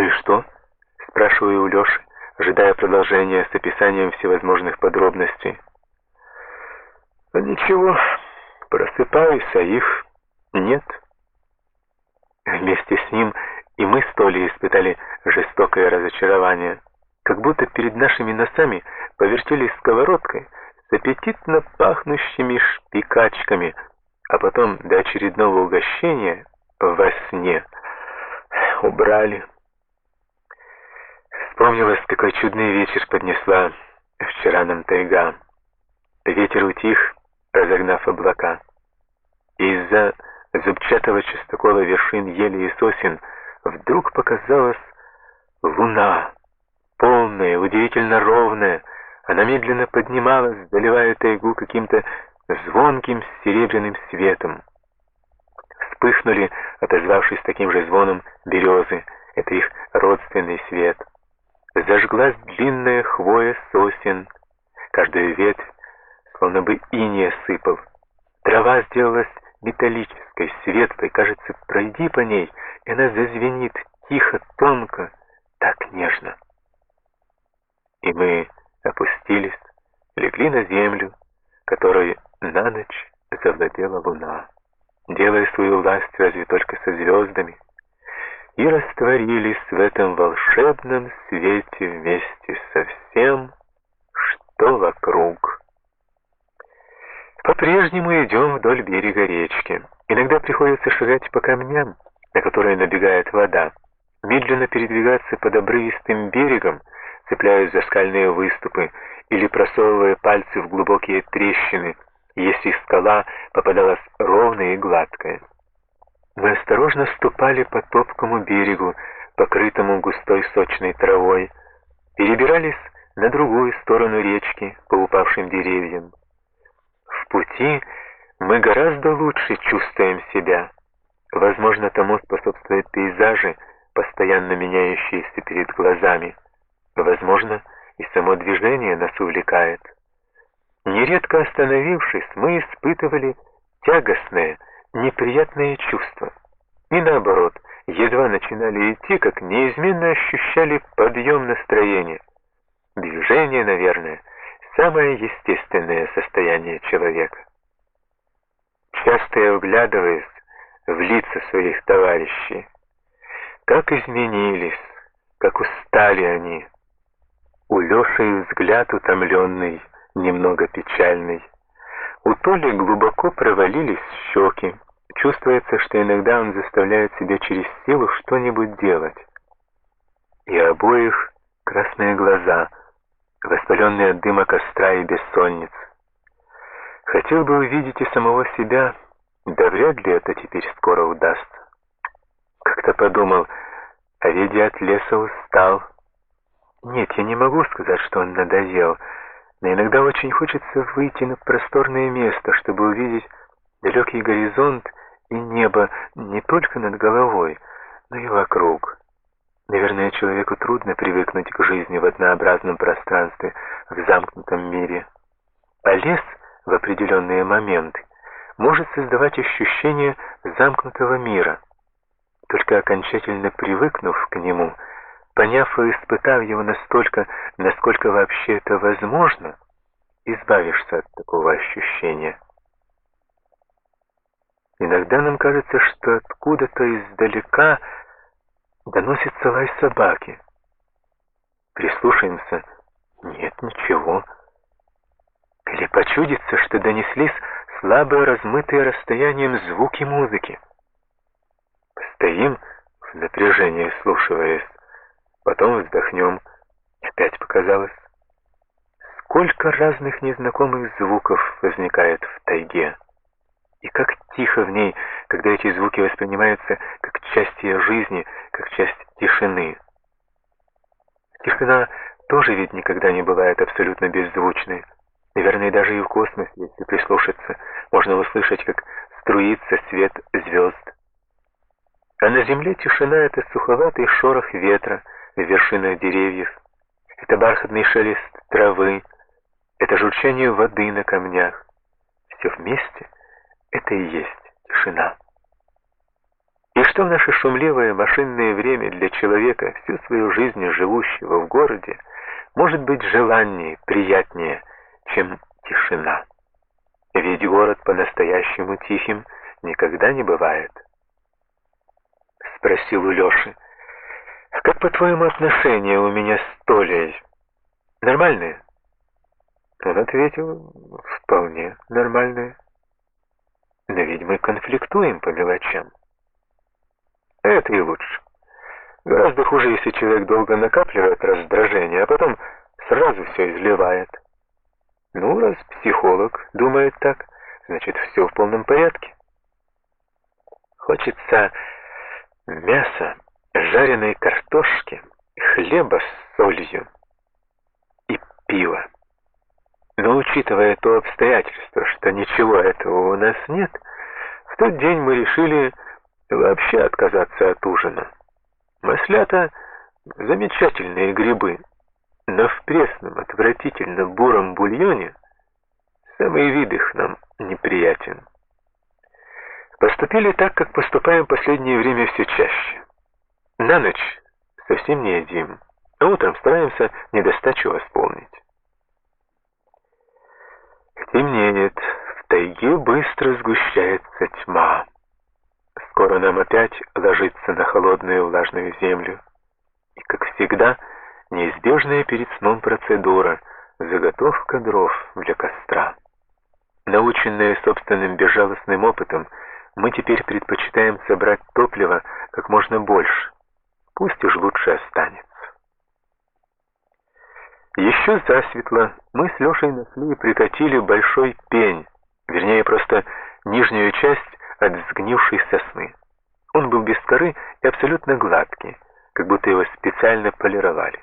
«Ну и что?» — спрашиваю у Леши, ожидая продолжения с описанием всевозможных подробностей. «А ничего, просыпаюсь, а их нет». Вместе с ним и мы с Толей испытали жестокое разочарование. Как будто перед нашими носами повертелись сковородкой с аппетитно пахнущими шпикачками, а потом до очередного угощения во сне убрали. Вспомнилось, какой чудный вечер поднесла вчера нам тайга. Ветер утих, разогнав облака. Из-за зубчатого частокола вершин ели и сосен вдруг показалась луна, полная, удивительно ровная. Она медленно поднималась, заливая тайгу каким-то звонким серебряным светом. Вспыхнули, отозвавшись таким же звоном, березы. Это их родственный свет. Зажглась длинная хвоя сосен. Каждую ветвь словно бы иния сыпал. Трава сделалась металлической, светлой. Кажется, пройди по ней, и она зазвенит тихо, тонко, так нежно. И мы опустились, легли на землю, которой на ночь завладела луна, делая свою власть разве только со звездами, и растворились в этом волшебном свете вместе со всем, что вокруг. По-прежнему идем вдоль берега речки. Иногда приходится шагать по камням, на которые набегает вода, медленно передвигаться под обрывистым берегом, цепляясь за скальные выступы или просовывая пальцы в глубокие трещины, если скала попадалась ровная и гладкая. Мы осторожно ступали по топкому берегу, покрытому густой сочной травой, перебирались на другую сторону речки по упавшим деревьям. В пути мы гораздо лучше чувствуем себя. Возможно, тому способствуют пейзажи, постоянно меняющиеся перед глазами. Возможно, и само движение нас увлекает. Нередко остановившись, мы испытывали тягостное, неприятное чувство. И наоборот, едва начинали идти, как неизменно ощущали подъем настроения. Движение, наверное, самое естественное состояние человека. Часто я вглядываюсь в лица своих товарищей. Как изменились, как устали они. У Леши взгляд утомленный, немного печальный. У Толи глубоко провалились щеки. Чувствуется, что иногда он заставляет себя через силу что-нибудь делать. И обоих красные глаза, воспаленные от дыма костра и бессонниц. Хотел бы увидеть и самого себя, да вряд ли это теперь скоро удастся. Как-то подумал, а ведь от леса устал. Нет, я не могу сказать, что он надоел, но иногда очень хочется выйти на просторное место, чтобы увидеть далекий горизонт и небо не только над головой, но и вокруг. Наверное, человеку трудно привыкнуть к жизни в однообразном пространстве, в замкнутом мире. А лес в определенные моменты может создавать ощущение замкнутого мира. Только окончательно привыкнув к нему – поняв и испытав его настолько, насколько вообще это возможно, избавишься от такого ощущения. Иногда нам кажется, что откуда-то издалека доносится лай собаки. Прислушаемся. Нет, ничего. Или почудится, что донеслись слабые, размытые расстоянием звуки музыки. Стоим в напряжении, слушаясь. Потом вздохнем. Опять показалось. Сколько разных незнакомых звуков возникает в тайге. И как тихо в ней, когда эти звуки воспринимаются как часть ее жизни, как часть тишины. Тишина тоже ведь никогда не бывает абсолютно беззвучной. Наверное, даже и в космосе, если прислушаться, можно услышать, как струится свет звезд. А на Земле тишина — это суховатый шорох ветра, в вершинах деревьев, это бархатный шелест травы, это журчание воды на камнях. Все вместе — это и есть тишина. И что в наше шумливое машинное время для человека, всю свою жизнь живущего в городе, может быть желаннее, приятнее, чем тишина? Ведь город по-настоящему тихим никогда не бывает. Спросил у Леши, как по-твоему отношения у меня с Толей? Нормальные? Он ответил, вполне нормальные. Но ведь мы конфликтуем по мелочам. Это и лучше. Гораздо хуже, если человек долго накапливает раздражение, а потом сразу все изливает. Ну, раз психолог думает так, значит, все в полном порядке. Хочется мяса, жареной картошки, хлеба с солью и пива. Но учитывая то обстоятельство, что ничего этого у нас нет, в тот день мы решили вообще отказаться от ужина. Маслята — замечательные грибы, но в пресном, отвратительно буром бульоне самый вид их нам неприятен. Поступили так, как поступаем в последнее время все чаще. На ночь совсем не едим, а утром стараемся недостачу восполнить. Темнеет, в тайге быстро сгущается тьма. Скоро нам опять ложиться на холодную влажную землю. И, как всегда, неизбежная перед сном процедура — заготовка дров для костра. Наученные собственным безжалостным опытом, мы теперь предпочитаем собрать топливо как можно больше. Пусть уж лучше останется. Еще засветло мы с Лешей нашли и прикатили большой пень, вернее, просто нижнюю часть от сгнившей сосны. Он был без коры и абсолютно гладкий, как будто его специально полировали.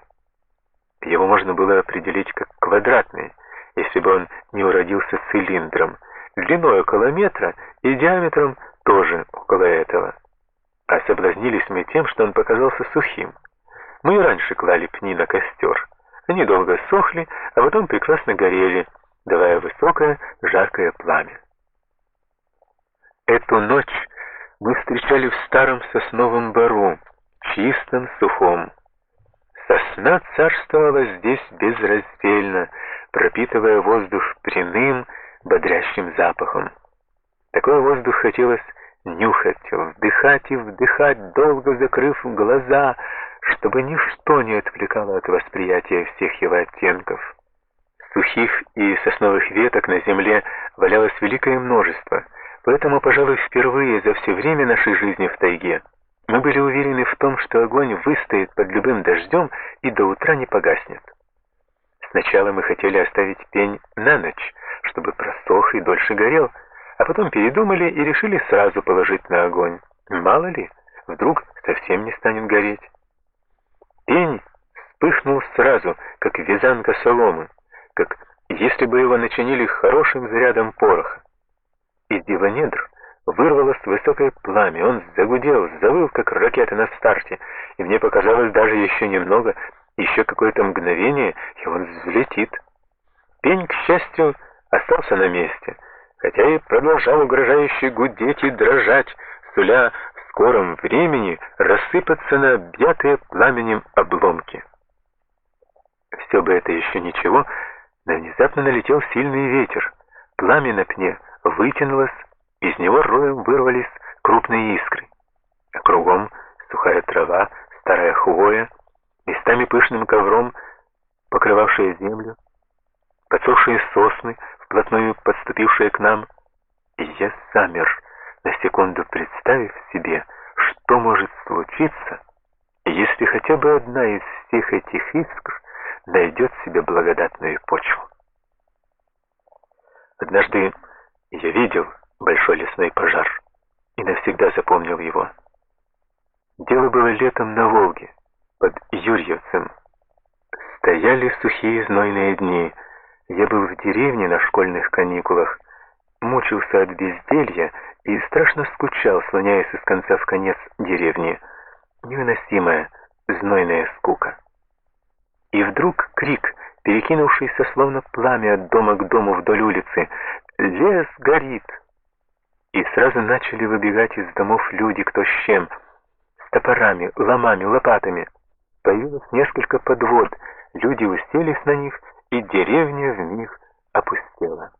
Его можно было определить как квадратный, если бы он не уродился цилиндром, длиной около метра и диаметром тоже около этого. А соблазнились мы тем, что он показался сухим. Мы и раньше клали пни на костер. Они долго сохли, а потом прекрасно горели, давая высокое жаркое пламя. Эту ночь мы встречали в старом сосновом бору, чистом, сухом. Сосна царствовала здесь безраздельно, пропитывая воздух пряным, бодрящим запахом. Такой воздух хотелось нюхать, вдыхать и вдыхать, долго закрыв глаза, чтобы ничто не отвлекало от восприятия всех его оттенков. Сухих и сосновых веток на земле валялось великое множество — Поэтому, пожалуй, впервые за все время нашей жизни в тайге мы были уверены в том, что огонь выстоит под любым дождем и до утра не погаснет. Сначала мы хотели оставить пень на ночь, чтобы просох и дольше горел, а потом передумали и решили сразу положить на огонь. Мало ли, вдруг совсем не станет гореть. Пень вспыхнул сразу, как вязанка соломы, как если бы его начинили хорошим зарядом пороха. Из его недр вырвалось высокое пламя, он загудел, завыл, как ракета на старте, и мне показалось даже еще немного, еще какое-то мгновение, и он взлетит. Пень, к счастью, остался на месте, хотя и продолжал угрожающе гудеть и дрожать, суля в скором времени рассыпаться на объятые пламенем обломки. Все бы это еще ничего, но внезапно налетел сильный ветер. Пламя на пне вытянулось, из него роем вырвались крупные искры. А кругом сухая трава, старая хвоя, местами пышным ковром, покрывавшая землю, подсохшие сосны, вплотную подступившие к нам. И я замер, на секунду представив себе, что может случиться, если хотя бы одна из всех этих искр найдет себе благодатную почву. Однажды я видел большой лесной пожар и навсегда запомнил его. Дело было летом на Волге, под Юрьевцем. Стояли сухие знойные дни. Я был в деревне на школьных каникулах, мучился от безделья и страшно скучал, слоняясь из конца в конец деревни. Невыносимая, знойная скука. И вдруг крик, перекинувшийся словно пламя от дома к дому вдоль улицы, Лес горит. и сразу начали выбегать из домов люди, кто с чем, с топорами, ломами, лопатами. Появилось несколько подвод, люди уселись на них, и деревня в них опустела.